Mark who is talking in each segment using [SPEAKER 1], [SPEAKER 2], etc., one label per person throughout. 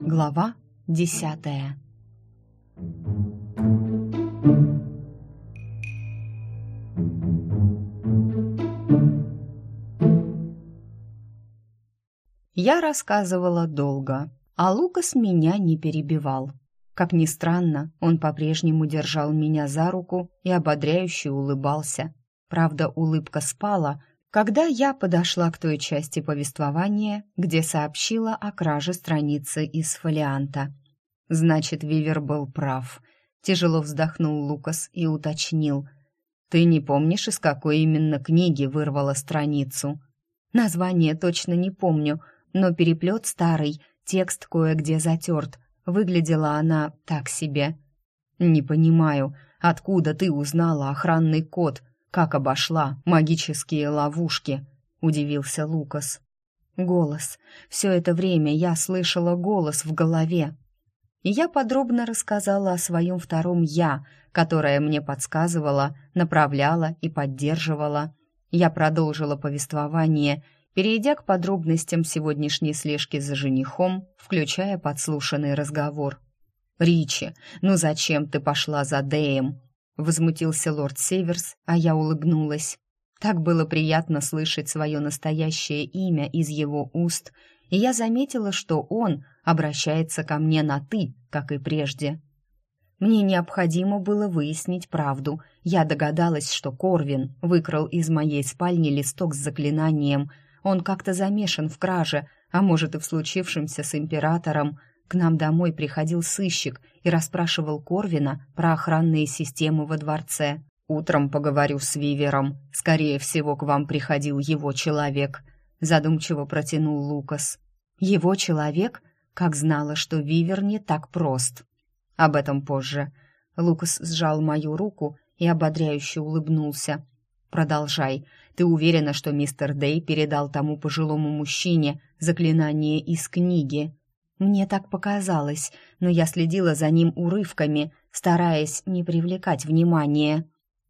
[SPEAKER 1] Глава десятая Я рассказывала долго, а Лукас меня не перебивал. Как ни странно, он по-прежнему держал меня за руку и ободряюще улыбался. Правда, улыбка спала, когда я подошла к той части повествования, где сообщила о краже страницы из фолианта. Значит, Вивер был прав. Тяжело вздохнул Лукас и уточнил. «Ты не помнишь, из какой именно книги вырвала страницу?» «Название точно не помню, но переплет старый, текст кое-где затерт. Выглядела она так себе. «Не понимаю, откуда ты узнала охранный код, как обошла магические ловушки?» — удивился Лукас. «Голос. Все это время я слышала голос в голове». И я подробно рассказала о своем втором «я», которое мне подсказывало, направляло и поддерживало. Я продолжила повествование — перейдя к подробностям сегодняшней слежки за женихом, включая подслушанный разговор. «Ричи, ну зачем ты пошла за Дэем?» — возмутился лорд Северс, а я улыбнулась. Так было приятно слышать свое настоящее имя из его уст, и я заметила, что он обращается ко мне на «ты», как и прежде. Мне необходимо было выяснить правду. Я догадалась, что Корвин выкрал из моей спальни листок с заклинанием — он как-то замешан в краже, а может и в случившемся с императором. К нам домой приходил сыщик и расспрашивал Корвина про охранные системы во дворце. Утром поговорю с Вивером. Скорее всего, к вам приходил его человек. Задумчиво протянул Лукас. Его человек? Как знала, что Вивер не так прост. Об этом позже. Лукас сжал мою руку и ободряюще улыбнулся. Продолжай. Ты уверена, что мистер Дэй передал тому пожилому мужчине заклинание из книги? Мне так показалось, но я следила за ним урывками, стараясь не привлекать внимания.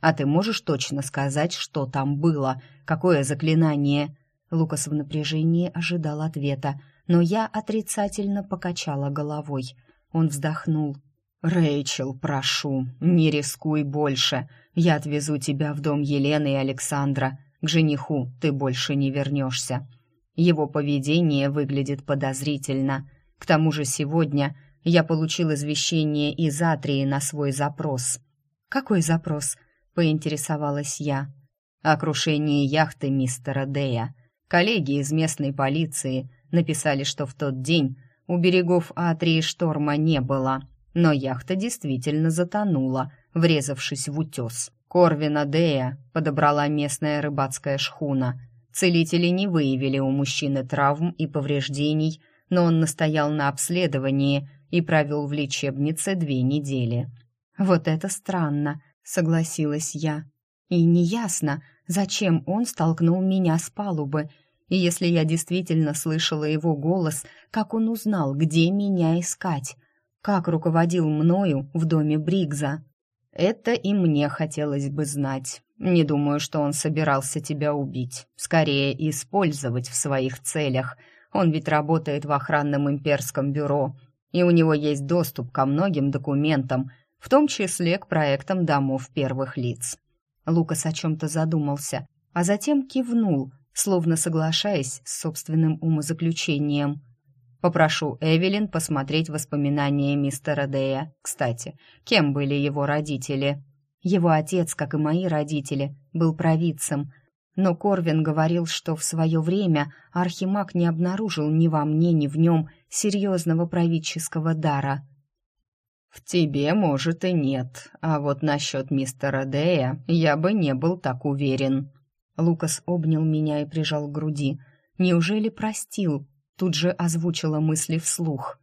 [SPEAKER 1] А ты можешь точно сказать, что там было? Какое заклинание? Лукас в напряжении ожидал ответа, но я отрицательно покачала головой. Он вздохнул. «Рэйчел, прошу, не рискуй больше. Я отвезу тебя в дом Елены и Александра. К жениху ты больше не вернешься. Его поведение выглядит подозрительно. К тому же сегодня я получил извещение из Атрии на свой запрос». «Какой запрос?» — поинтересовалась я. «О крушении яхты мистера Дея. Коллеги из местной полиции написали, что в тот день у берегов Атрии шторма не было» Но яхта действительно затонула, врезавшись в утес. Корвина Дея подобрала местная рыбацкая шхуна. Целители не выявили у мужчины травм и повреждений, но он настоял на обследовании и провел в лечебнице две недели. «Вот это странно», — согласилась я. «И неясно, зачем он столкнул меня с палубы, и если я действительно слышала его голос, как он узнал, где меня искать как руководил мною в доме Бригза. Это и мне хотелось бы знать. Не думаю, что он собирался тебя убить. Скорее, использовать в своих целях. Он ведь работает в охранном имперском бюро, и у него есть доступ ко многим документам, в том числе к проектам домов первых лиц. Лукас о чем-то задумался, а затем кивнул, словно соглашаясь с собственным умозаключением – Попрошу Эвелин посмотреть воспоминания мистера Дэя. Кстати, кем были его родители? Его отец, как и мои родители, был провидцем, но Корвин говорил, что в свое время Архимаг не обнаружил ни во мне, ни в нем серьезного правительского дара. «В тебе, может, и нет, а вот насчет мистера Дэя я бы не был так уверен». Лукас обнял меня и прижал к груди. «Неужели простил?» тут же озвучила мысли вслух.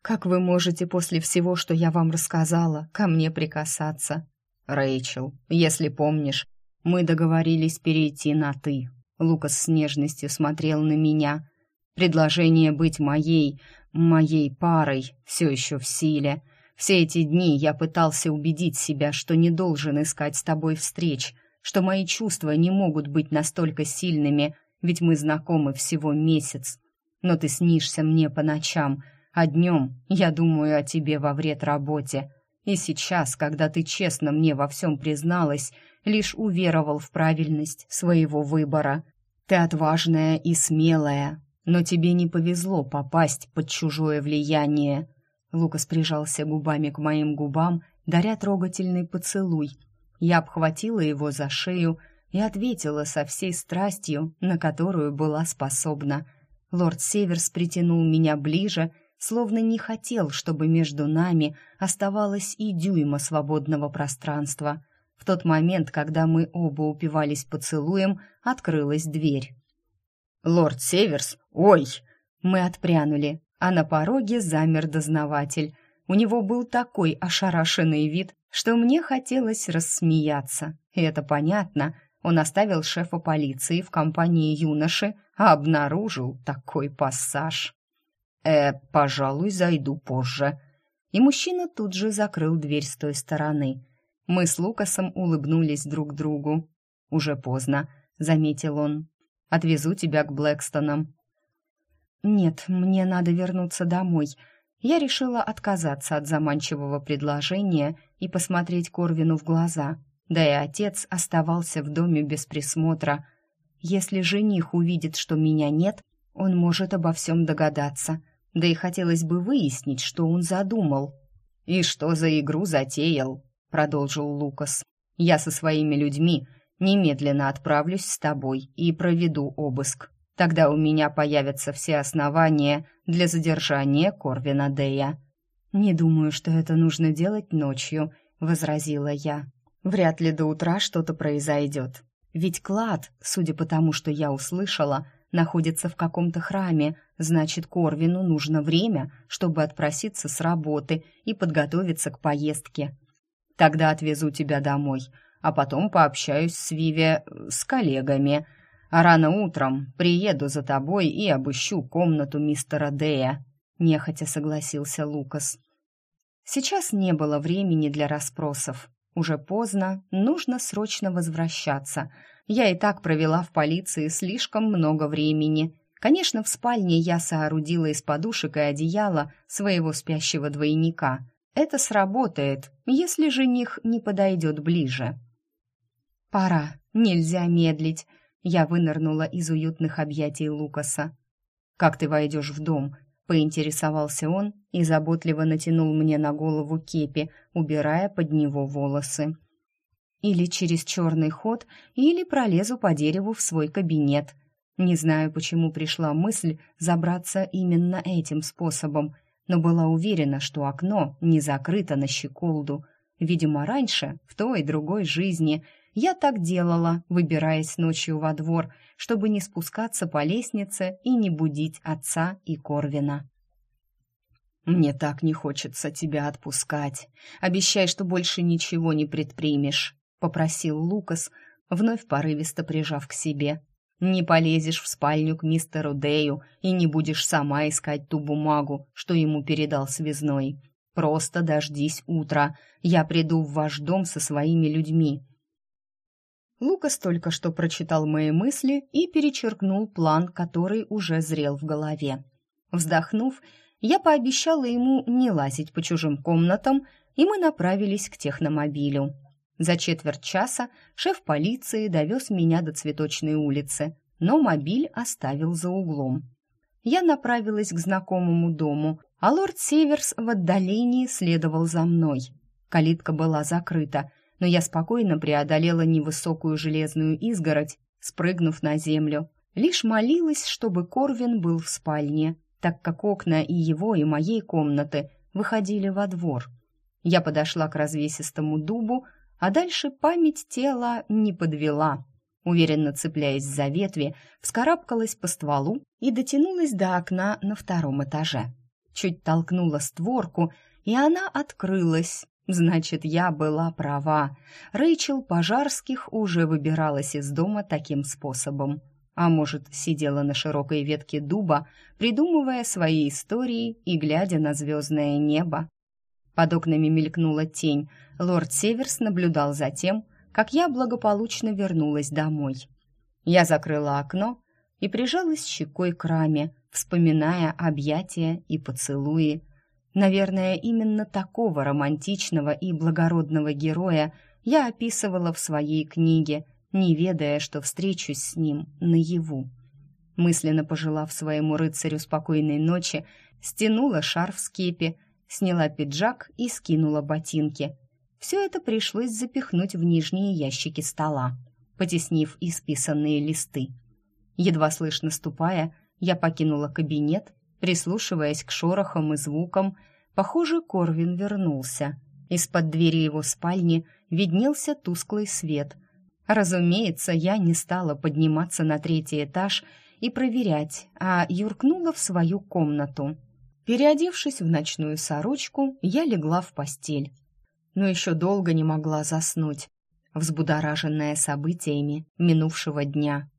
[SPEAKER 1] «Как вы можете после всего, что я вам рассказала, ко мне прикасаться?» «Рэйчел, если помнишь, мы договорились перейти на «ты». Лукас с нежностью смотрел на меня. Предложение быть моей, моей парой все еще в силе. Все эти дни я пытался убедить себя, что не должен искать с тобой встреч, что мои чувства не могут быть настолько сильными, ведь мы знакомы всего месяц. Но ты снишься мне по ночам, а днем я думаю о тебе во вред работе. И сейчас, когда ты честно мне во всем призналась, лишь уверовал в правильность своего выбора. Ты отважная и смелая, но тебе не повезло попасть под чужое влияние. Лукас прижался губами к моим губам, даря трогательный поцелуй. Я обхватила его за шею и ответила со всей страстью, на которую была способна. Лорд Северс притянул меня ближе, словно не хотел, чтобы между нами оставалось и дюйма свободного пространства. В тот момент, когда мы оба упивались поцелуем, открылась дверь. «Лорд Северс? Ой!» Мы отпрянули, а на пороге замер дознаватель. У него был такой ошарашенный вид, что мне хотелось рассмеяться. И это понятно. Он оставил шефа полиции в компании юноши, а обнаружил такой пассаж. «Э, пожалуй, зайду позже». И мужчина тут же закрыл дверь с той стороны. Мы с Лукасом улыбнулись друг другу. «Уже поздно», — заметил он. «Отвезу тебя к Блэкстонам». «Нет, мне надо вернуться домой». Я решила отказаться от заманчивого предложения и посмотреть Корвину в глаза. Да и отец оставался в доме без присмотра. Если жених увидит, что меня нет, он может обо всем догадаться. Да и хотелось бы выяснить, что он задумал. «И что за игру затеял?» — продолжил Лукас. «Я со своими людьми немедленно отправлюсь с тобой и проведу обыск. Тогда у меня появятся все основания для задержания Корвина Дея. «Не думаю, что это нужно делать ночью», — возразила я. «Вряд ли до утра что-то произойдет. Ведь клад, судя по тому, что я услышала, находится в каком-то храме, значит, Корвину нужно время, чтобы отпроситься с работы и подготовиться к поездке. Тогда отвезу тебя домой, а потом пообщаюсь с Виве, с коллегами», а рано утром приеду за тобой и обыщу комнату мистера Дея», — нехотя согласился Лукас. Сейчас не было времени для расспросов. Уже поздно, нужно срочно возвращаться. Я и так провела в полиции слишком много времени. Конечно, в спальне я соорудила из подушек и одеяла своего спящего двойника. Это сработает, если жених не подойдет ближе. «Пора, нельзя медлить», я вынырнула из уютных объятий Лукаса. «Как ты войдешь в дом?» — поинтересовался он и заботливо натянул мне на голову кепи, убирая под него волосы. «Или через черный ход, или пролезу по дереву в свой кабинет. Не знаю, почему пришла мысль забраться именно этим способом, но была уверена, что окно не закрыто на щеколду. Видимо, раньше, в той и другой жизни — я так делала, выбираясь ночью во двор, чтобы не спускаться по лестнице и не будить отца и Корвина. «Мне так не хочется тебя отпускать. Обещай, что больше ничего не предпримешь», — попросил Лукас, вновь порывисто прижав к себе. «Не полезешь в спальню к мистеру Дэю и не будешь сама искать ту бумагу, что ему передал связной. Просто дождись утра. Я приду в ваш дом со своими людьми. Лукас только что прочитал мои мысли и перечеркнул план, который уже зрел в голове. Вздохнув, я пообещала ему не лазить по чужим комнатам, и мы направились к техномобилю. За четверть часа шеф полиции довез меня до Цветочной улицы, но мобиль оставил за углом. Я направилась к знакомому дому, а лорд Северс в отдалении следовал за мной. Калитка была закрыта, но я спокойно преодолела невысокую железную изгородь, спрыгнув на землю. Лишь молилась, чтобы Корвин был в спальне, так как окна и его, и моей комнаты выходили во двор. Я подошла к развесистому дубу, а дальше память тела не подвела. Уверенно цепляясь за ветви, вскарабкалась по стволу и дотянулась до окна на втором этаже. Чуть толкнула створку, и она открылась, Значит, я была права. Рэйчел Пожарских уже выбиралась из дома таким способом. А может, сидела на широкой ветке дуба, придумывая свои истории и глядя на звездное небо. Под окнами мелькнула тень. Лорд Северс наблюдал за тем, как я благополучно вернулась домой. Я закрыла окно и прижалась щекой к раме, вспоминая объятия и поцелуи. Наверное, именно такого романтичного и благородного героя я описывала в своей книге, не ведая, что встречусь с ним наяву. Мысленно пожелав своему рыцарю спокойной ночи, стянула шарф с кепи, сняла пиджак и скинула ботинки. Все это пришлось запихнуть в нижние ящики стола, потеснив исписанные листы. Едва слышно ступая, я покинула кабинет, прислушиваясь к шорохам и звукам. Похоже, Корвин вернулся. Из-под двери его спальни виднелся тусклый свет. Разумеется, я не стала подниматься на третий этаж и проверять, а юркнула в свою комнату. Переодевшись в ночную сорочку, я легла в постель. Но еще долго не могла заснуть, взбудораженная событиями минувшего дня.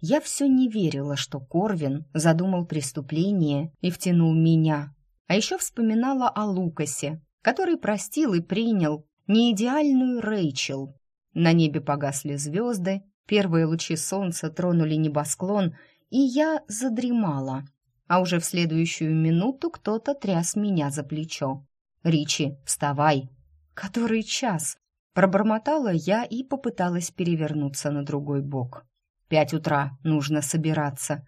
[SPEAKER 1] Я все не верила, что Корвин задумал преступление и втянул меня. А еще вспоминала о Лукасе, который простил и принял неидеальную Рэйчел. На небе погасли звезды, первые лучи солнца тронули небосклон, и я задремала. А уже в следующую минуту кто-то тряс меня за плечо. «Ричи, вставай!» «Который час?» Пробормотала я и попыталась перевернуться на другой бок. Пять утра, нужно собираться.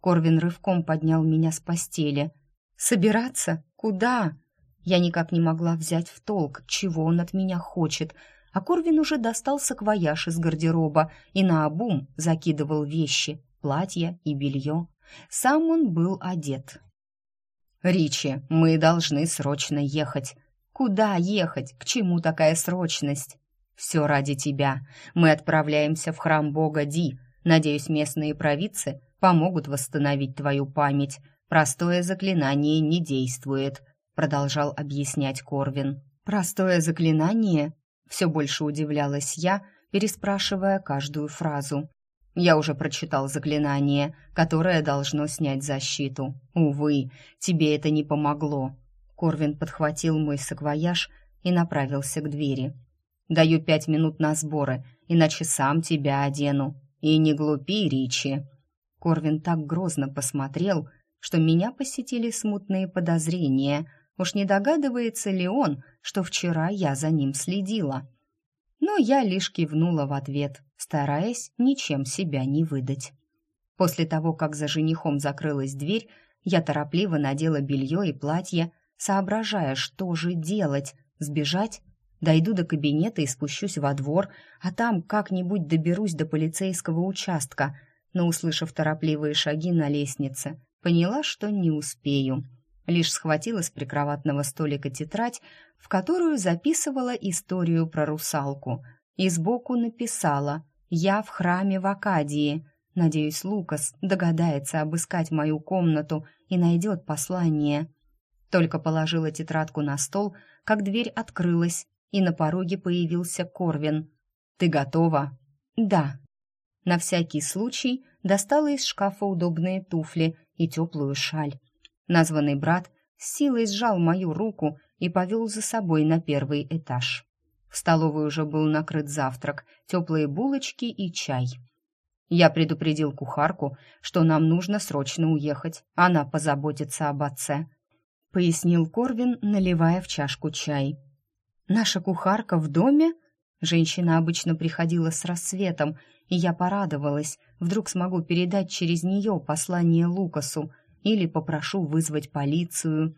[SPEAKER 1] Корвин рывком поднял меня с постели. Собираться? Куда? Я никак не могла взять в толк, чего он от меня хочет. А Корвин уже достал саквояж из гардероба и наобум закидывал вещи, платья и белье. Сам он был одет. «Ричи, мы должны срочно ехать». «Куда ехать? К чему такая срочность?» «Все ради тебя. Мы отправляемся в храм бога Ди, Надеюсь, местные провидцы помогут восстановить твою память. Простое заклинание не действует», — продолжал объяснять Корвин. «Простое заклинание?» — все больше удивлялась я, переспрашивая каждую фразу. «Я уже прочитал заклинание, которое должно снять защиту. Увы, тебе это не помогло». Корвин подхватил мой саквояж и направился к двери. «Даю пять минут на сборы, иначе сам тебя одену. «И не глупи, Ричи!» Корвин так грозно посмотрел, что меня посетили смутные подозрения. Уж не догадывается ли он, что вчера я за ним следила? Но я лишь кивнула в ответ, стараясь ничем себя не выдать. После того, как за женихом закрылась дверь, я торопливо надела белье и платье, соображая, что же делать, сбежать Дойду до кабинета и спущусь во двор, а там как-нибудь доберусь до полицейского участка. Но, услышав торопливые шаги на лестнице, поняла, что не успею. Лишь схватила с прикроватного столика тетрадь, в которую записывала историю про русалку, и сбоку написала «Я в храме в Акадии». Надеюсь, Лукас догадается обыскать мою комнату и найдет послание. Только положила тетрадку на стол, как дверь открылась, и на пороге появился Корвин. «Ты готова?» «Да». На всякий случай достала из шкафа удобные туфли и теплую шаль. Названный брат с силой сжал мою руку и повел за собой на первый этаж. В столовой уже был накрыт завтрак, теплые булочки и чай. Я предупредил кухарку, что нам нужно срочно уехать, она позаботится об отце, пояснил Корвин, наливая в чашку чай. Наша кухарка в доме? Женщина обычно приходила с рассветом, и я порадовалась. Вдруг смогу передать через нее послание Лукасу или попрошу вызвать полицию.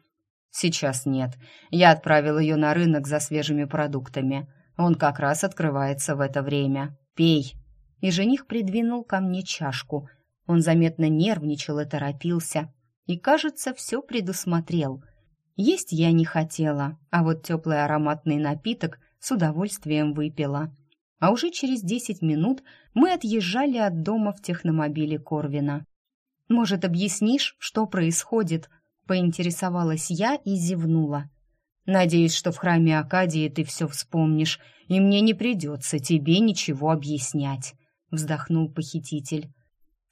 [SPEAKER 1] Сейчас нет. Я отправил ее на рынок за свежими продуктами. Он как раз открывается в это время. Пей. И жених придвинул ко мне чашку. Он заметно нервничал и торопился. И, кажется, все предусмотрел — есть я не хотела, а вот теплый ароматный напиток с удовольствием выпила. А уже через десять минут мы отъезжали от дома в техномобиле Корвина. «Может, объяснишь, что происходит?» — поинтересовалась я и зевнула. «Надеюсь, что в храме Акадии ты все вспомнишь, и мне не придется тебе ничего объяснять», — вздохнул похититель.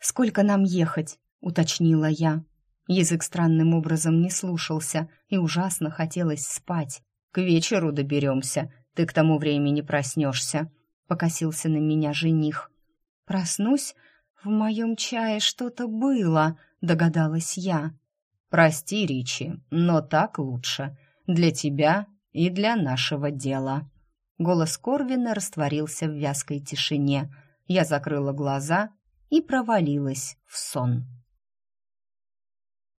[SPEAKER 1] «Сколько нам ехать?» — уточнила я. Язык странным образом не слушался, и ужасно хотелось спать. «К вечеру доберемся, ты к тому времени проснешься», — покосился на меня жених. «Проснусь? «В моем чае что-то было», — догадалась я.
[SPEAKER 2] «Прости, Ричи, но так лучше. Для тебя и для нашего дела». Голос Корвина растворился в вязкой тишине. Я закрыла глаза и провалилась в сон.